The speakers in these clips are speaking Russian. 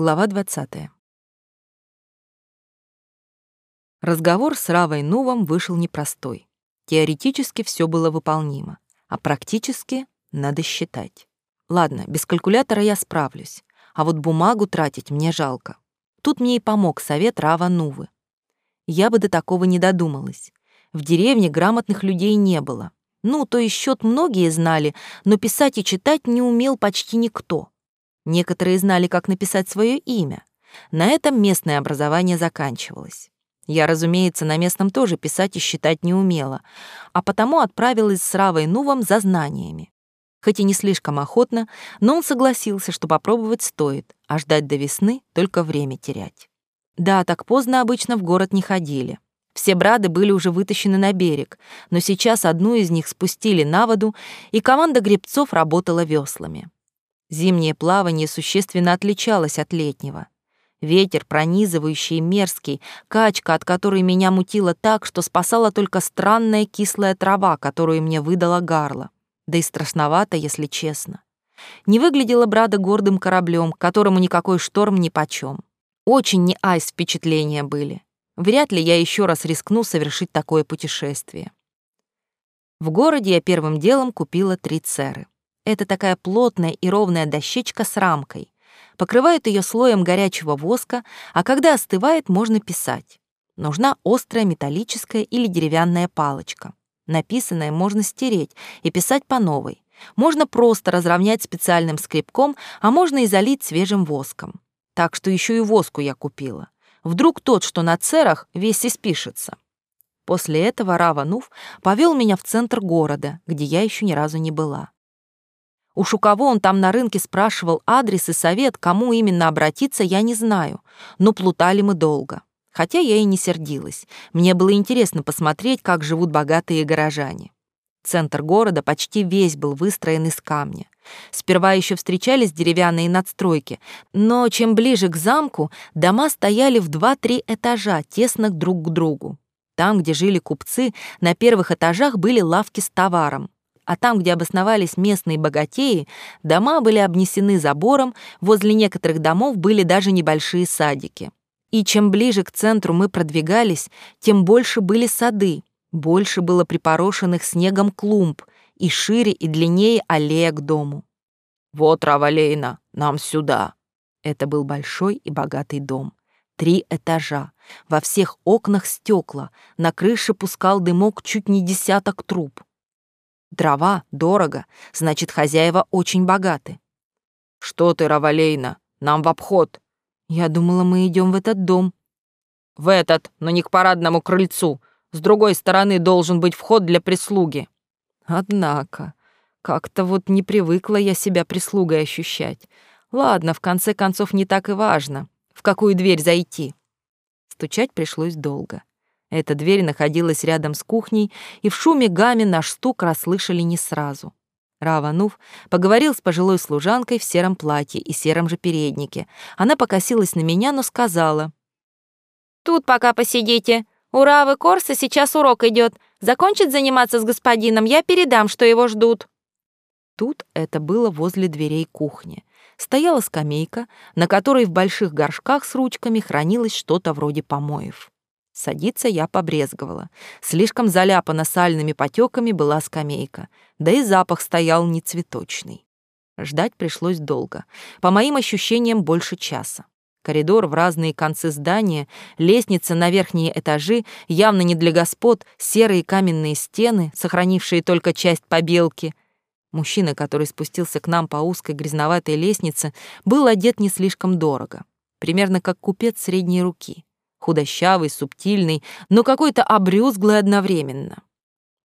Глава 20. Разговор с Равой Нувом вышел непростой. Теоретически все было выполнимо, а практически надо считать. Ладно, без калькулятора я справлюсь, а вот бумагу тратить мне жалко. Тут мне и помог совет Рава Нувы. Я бы до такого не додумалась. В деревне грамотных людей не было. Ну, то есть счет многие знали, но писать и читать не умел почти никто. Некоторые знали, как написать свое имя. На этом местное образование заканчивалось. Я, разумеется, на местном тоже писать и считать не умела, а потому отправилась с Равой Нувом за знаниями. Хоть и не слишком охотно, но он согласился, что попробовать стоит, а ждать до весны только время терять. Да, так поздно обычно в город не ходили. Все брады были уже вытащены на берег, но сейчас одну из них спустили на воду, и команда гребцов работала веслами. Зимнее плавание существенно отличалось от летнего. Ветер пронизывающий и мерзкий, качка, от которой меня мутило так, что спасала только странная кислая трава, которую мне выдала гарла. Да и страшновато, если честно. Не выглядела Брада гордым кораблем, которому никакой шторм нипочем. Очень не айс впечатления были. Вряд ли я еще раз рискну совершить такое путешествие. В городе я первым делом купила три церы. Это такая плотная и ровная дощечка с рамкой покрывают ее слоем горячего воска, а когда остывает, можно писать. Нужна острая металлическая или деревянная палочка. Написанное можно стереть и писать по новой. Можно просто разровнять специальным скребком, а можно и залить свежим воском. Так что еще и воску я купила. Вдруг тот, что на церах, весь испишется. После этого Рава Нуф повел меня в центр города, где я еще ни разу не была. Уж у кого он там на рынке спрашивал адрес и совет, кому именно обратиться, я не знаю, но плутали мы долго. Хотя я и не сердилась. Мне было интересно посмотреть, как живут богатые горожане. Центр города почти весь был выстроен из камня. Сперва еще встречались деревянные надстройки, но чем ближе к замку, дома стояли в два-три этажа, тесно друг к другу. Там, где жили купцы, на первых этажах были лавки с товаром а там, где обосновались местные богатеи, дома были обнесены забором, возле некоторых домов были даже небольшие садики. И чем ближе к центру мы продвигались, тем больше были сады, больше было припорошенных снегом клумб и шире и длиннее аллея к дому. «Вот, Равалейна, нам сюда!» Это был большой и богатый дом. Три этажа, во всех окнах стекла, на крыше пускал дымок чуть не десяток труб. Дрова дорого, значит, хозяева очень богаты. Что ты, Равалейна, нам в обход. Я думала, мы идем в этот дом. В этот, но не к парадному крыльцу. С другой стороны должен быть вход для прислуги. Однако, как-то вот не привыкла я себя прислугой ощущать. Ладно, в конце концов, не так и важно, в какую дверь зайти. Стучать пришлось долго. Эта дверь находилась рядом с кухней, и в шуме гамме наш стук расслышали не сразу. Раванув поговорил с пожилой служанкой в сером платье и сером же переднике. Она покосилась на меня, но сказала. «Тут пока посидите. У Равы Корса сейчас урок идет. Закончит заниматься с господином, я передам, что его ждут». Тут это было возле дверей кухни. Стояла скамейка, на которой в больших горшках с ручками хранилось что-то вроде помоев. Садиться я побрезговала. Слишком заляпана сальными потеками была скамейка, да и запах стоял нецветочный. Ждать пришлось долго. По моим ощущениям, больше часа. Коридор в разные концы здания, лестница на верхние этажи, явно не для господ, серые каменные стены, сохранившие только часть побелки. Мужчина, который спустился к нам по узкой грязноватой лестнице, был одет не слишком дорого, примерно как купец средней руки худощавый, субтильный, но какой-то обрюзглый одновременно.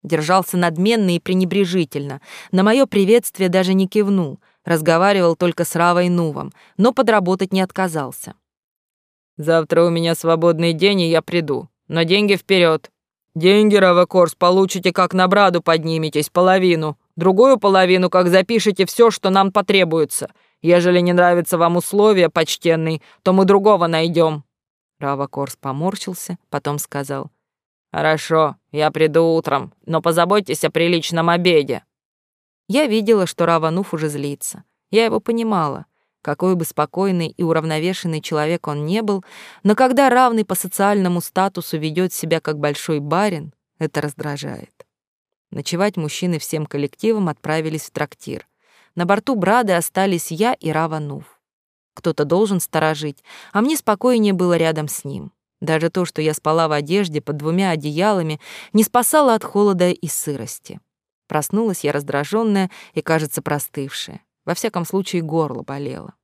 Держался надменно и пренебрежительно, на мое приветствие даже не кивнул, разговаривал только с Равой Нувом, но подработать не отказался. «Завтра у меня свободный день, и я приду, но деньги вперед. Деньги, Равакорс, получите, как на браду подниметесь, половину, другую половину, как запишите все, что нам потребуется. Ежели не нравятся вам условия, почтенный, то мы другого найдем. Рава Корс поморщился, потом сказал. «Хорошо, я приду утром, но позаботьтесь о приличном обеде». Я видела, что Равануф уже злится. Я его понимала. Какой бы спокойный и уравновешенный человек он не был, но когда равный по социальному статусу ведет себя как большой барин, это раздражает. Ночевать мужчины всем коллективом отправились в трактир. На борту Брады остались я и Рава Нув. Кто-то должен сторожить, а мне спокойнее было рядом с ним. Даже то, что я спала в одежде под двумя одеялами, не спасало от холода и сырости. Проснулась я раздраженная и, кажется, простывшая. Во всяком случае, горло болело.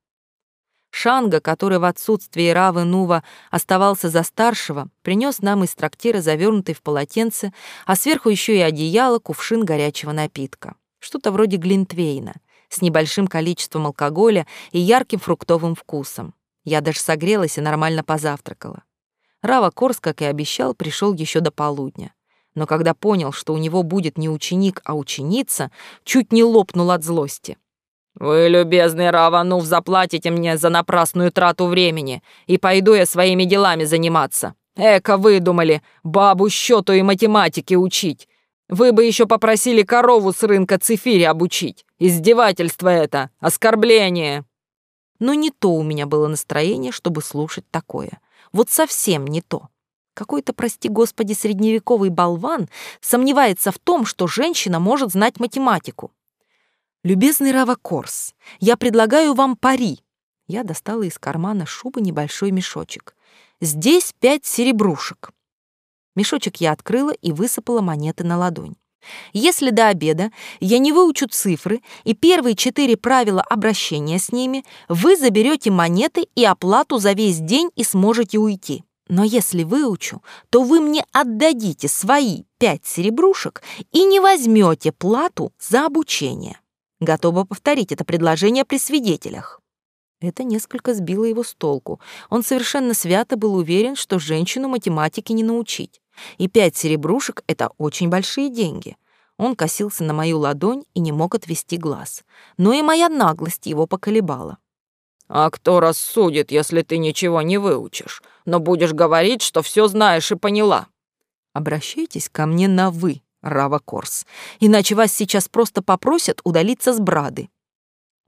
Шанга, который в отсутствие Равы Нува оставался за старшего, принес нам из трактира завернутый в полотенце, а сверху еще и одеяло, кувшин горячего напитка. Что-то вроде глинтвейна, с небольшим количеством алкоголя и ярким фруктовым вкусом. Я даже согрелась и нормально позавтракала. Рава Корс, как и обещал, пришел еще до полудня. Но когда понял, что у него будет не ученик, а ученица, чуть не лопнул от злости. «Вы, любезный Раванув, заплатите мне за напрасную трату времени, и пойду я своими делами заниматься. Эко выдумали бабу счету и математике учить. Вы бы еще попросили корову с рынка цифири обучить. Издевательство это, оскорбление». Но не то у меня было настроение, чтобы слушать такое. Вот совсем не то. Какой-то, прости господи, средневековый болван сомневается в том, что женщина может знать математику. «Любезный Рава Корс, я предлагаю вам пари». Я достала из кармана шубы небольшой мешочек. «Здесь пять серебрушек». Мешочек я открыла и высыпала монеты на ладонь. Если до обеда я не выучу цифры и первые четыре правила обращения с ними, вы заберете монеты и оплату за весь день и сможете уйти. Но если выучу, то вы мне отдадите свои пять серебрушек и не возьмете плату за обучение. Готова повторить это предложение при свидетелях. Это несколько сбило его с толку. Он совершенно свято был уверен, что женщину математике не научить. И пять серебрушек — это очень большие деньги. Он косился на мою ладонь и не мог отвести глаз. Но и моя наглость его поколебала. «А кто рассудит, если ты ничего не выучишь, но будешь говорить, что все знаешь и поняла?» «Обращайтесь ко мне на «вы», Рава Корс, иначе вас сейчас просто попросят удалиться с Брады».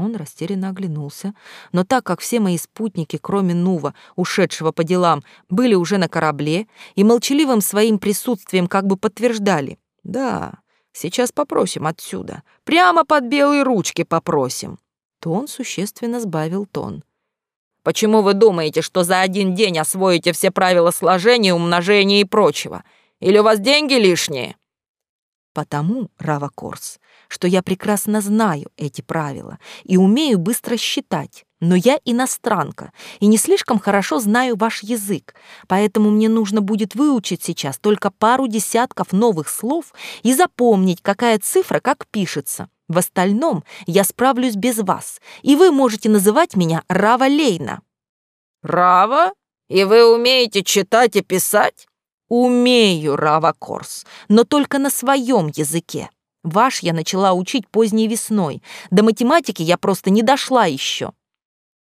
Он растерянно оглянулся, но так как все мои спутники, кроме Нува, ушедшего по делам, были уже на корабле и молчаливым своим присутствием как бы подтверждали, «Да, сейчас попросим отсюда, прямо под белые ручки попросим», то он существенно сбавил тон. «Почему вы думаете, что за один день освоите все правила сложения, умножения и прочего? Или у вас деньги лишние?» Потому, Рава Корс, что я прекрасно знаю эти правила и умею быстро считать, но я иностранка и не слишком хорошо знаю ваш язык, поэтому мне нужно будет выучить сейчас только пару десятков новых слов и запомнить, какая цифра как пишется. В остальном я справлюсь без вас, и вы можете называть меня Рава Лейна». «Рава? И вы умеете читать и писать?» Умею, Рава Корс, но только на своем языке. Ваш я начала учить поздней весной. До математики я просто не дошла еще.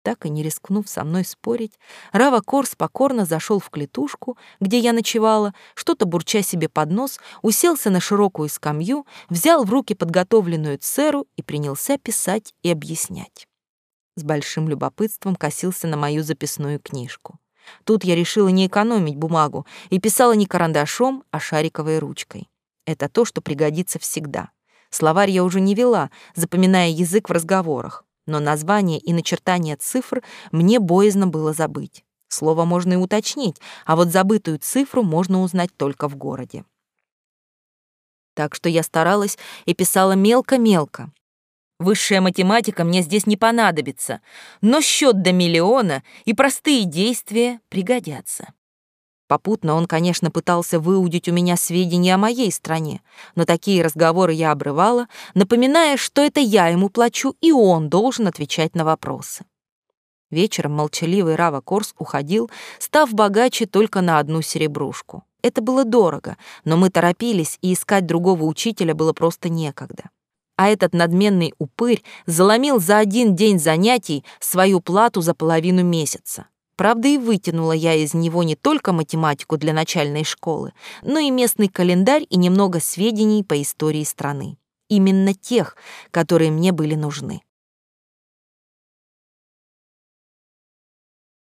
Так и не рискнув со мной спорить, Рава Корс покорно зашел в клетушку, где я ночевала, что-то бурча себе под нос, уселся на широкую скамью, взял в руки подготовленную церу и принялся писать и объяснять. С большим любопытством косился на мою записную книжку. Тут я решила не экономить бумагу и писала не карандашом, а шариковой ручкой. Это то, что пригодится всегда. Словарь я уже не вела, запоминая язык в разговорах, но название и начертание цифр мне боязно было забыть. Слово можно и уточнить, а вот забытую цифру можно узнать только в городе. Так что я старалась и писала мелко-мелко, Высшая математика мне здесь не понадобится, но счет до миллиона и простые действия пригодятся. Попутно он, конечно, пытался выудить у меня сведения о моей стране, но такие разговоры я обрывала, напоминая, что это я ему плачу, и он должен отвечать на вопросы. Вечером молчаливый Рава Корс уходил, став богаче только на одну серебрушку. Это было дорого, но мы торопились, и искать другого учителя было просто некогда а этот надменный упырь заломил за один день занятий свою плату за половину месяца. Правда, и вытянула я из него не только математику для начальной школы, но и местный календарь и немного сведений по истории страны. Именно тех, которые мне были нужны.